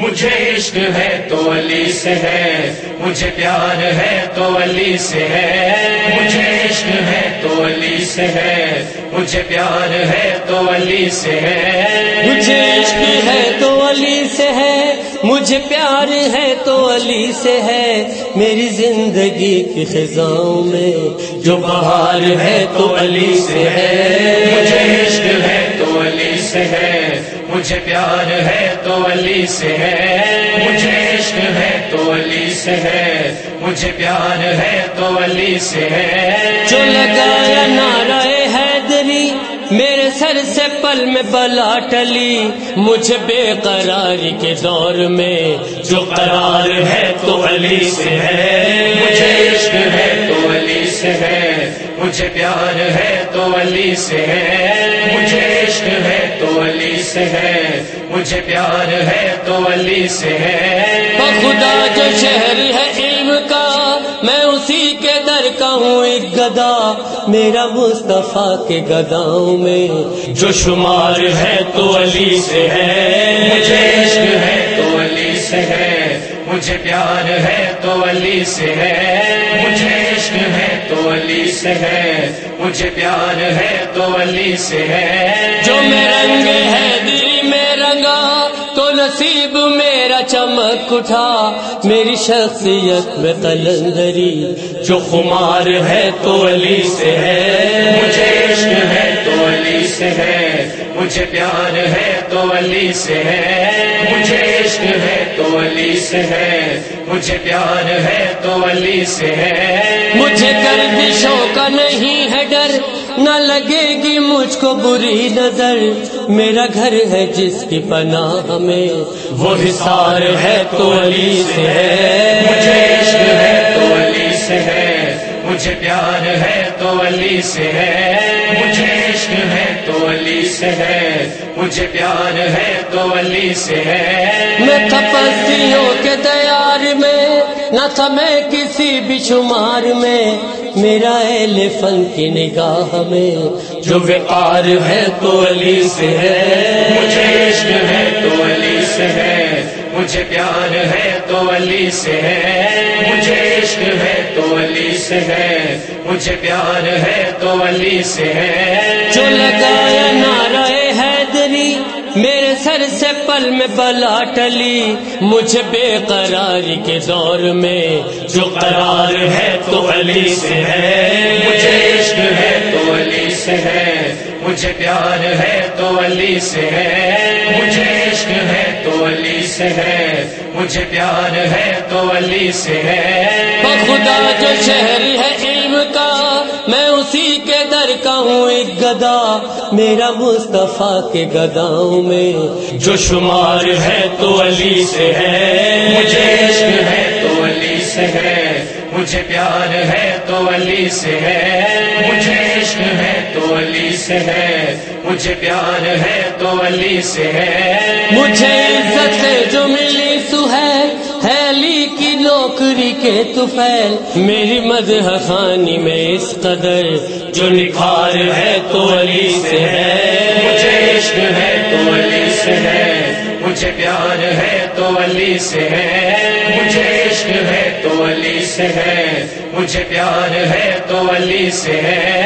مجھے عشق ہے تو علی سے ہے مجھے پیار ہے تو علی سے ہے۔ مجھے عشق ہے تو علی سے ہے مجھے پیار ہے تو علی سے ہے۔ مجھے عشق ہے تو علی سے ہے مجھے پیار ہے تو علی سے ہے۔ میری زندگی کی خزاؤں میں جو بہار ہے تو علی سے ہے۔ مجھے عشق ہے تو علی سے ہے۔ مجھے پیار ہے تو علی سے ہے۔ مجھے عشق ہے تو علی سے ہے۔ مجھے پیار ہے تو علی سے ہے۔ جو لگایا نعرہ پل میں بلا ٹلی، مجھے بے قراری کے دور میں جو قرار ہے تو علی سے ہے۔ مجھے عشق ہے تو علی سے ہے۔ مجھے پیار ہے تو علی سے ہے۔ مجھے عشق ہے تو علی سے ہے۔ مجھے پیار ہے تو علی سے ہے۔ خدا جو شہر ہے میرا مصطفیٰ کے گداؤں میں جو شمار ہے تو علی سے ہے۔ مجھے عشق ہے تو علی سے ہے۔ مجھے پیار ہے تو علی سے ہے۔ مجھے عشق ہے تو علی سے ہے۔ مجھے پیار ہے تو علی سے ہے۔ جو میں رنگ ہے دلی میں رنگا نصیب میرا چمک اٹھا میری شخصیت میں قلندری جو خمار ہے تو علی سے ہے۔ مجھے عشق ہے تو علی سے ہے مجھے پیار ہے تو علی سے ہے۔ مجھے عشق ہے تو علی سے ہے مجھے پیار ہے تو علی سے ہے۔ مجھے گردشوں کا نہیں ہے ڈر نہ لگے مجھ کو بری نظر میرا گھر ہے جس کی پناہ میں وہ حصار ہے تو علی سے ہے۔ مجھے عشق ہے تو علی سے ہے۔ مجھے پیار ہے تو علی سے ہے۔ مجھے عشق ہے تو علی سے ہے۔ مجھے پیار ہے تو علی سے ہے۔ میں تپسیوں کے میں نہ تھا میں کسی بھی شمار میں میرا اہل فن کی نگاہ میں۔ جو وقار ہے تو علی سے ہے۔ مجھے عشق ہے تو علی سے ہے۔ مجھے پیار ہے تو علی سے ہے۔ مجھے عشق ہے تو علی سے ہے۔ مجھے پیار ہے تو علی سے ہے۔ جو لگایا نعرہ سے میں بلا ٹلی، مجھے بے قراری کے دور میں جو قرار ہے تو علی سے ہے۔ مجھے عشق ہے تو علی سے ہے۔ مجھے پیار ہے تو علی سے ہے۔ مجھے عشق ہے تو علی سے ہے۔ مجھے پیار ہے تو علی سے ہے۔ خدا جو شہر ہے، علم کا کا ہوں ایک گدا میرا مصطفیٰ کے گداؤں میں۔ جو شمار ہے تو علی سے ہے۔ مجھے عشق ہے تو علی سے ہے۔ مجھے پیار ہے تو علی سے ہے۔ مجھے عشق ہے تو علی سے ہے۔ مجھے پیار ہے تو علی سے ہے۔ مجھے توفیل میری مدح خانی میں اس قدر جو نکھار ہے تو علی سے ہے. مجھے عشق ہے تو علی سے ہے. مجھے پیار ہے تو علی سے ہے. مجھے عشق ہے تو علی سے ہے. مجھے پیار ہے تو علی سے ہے.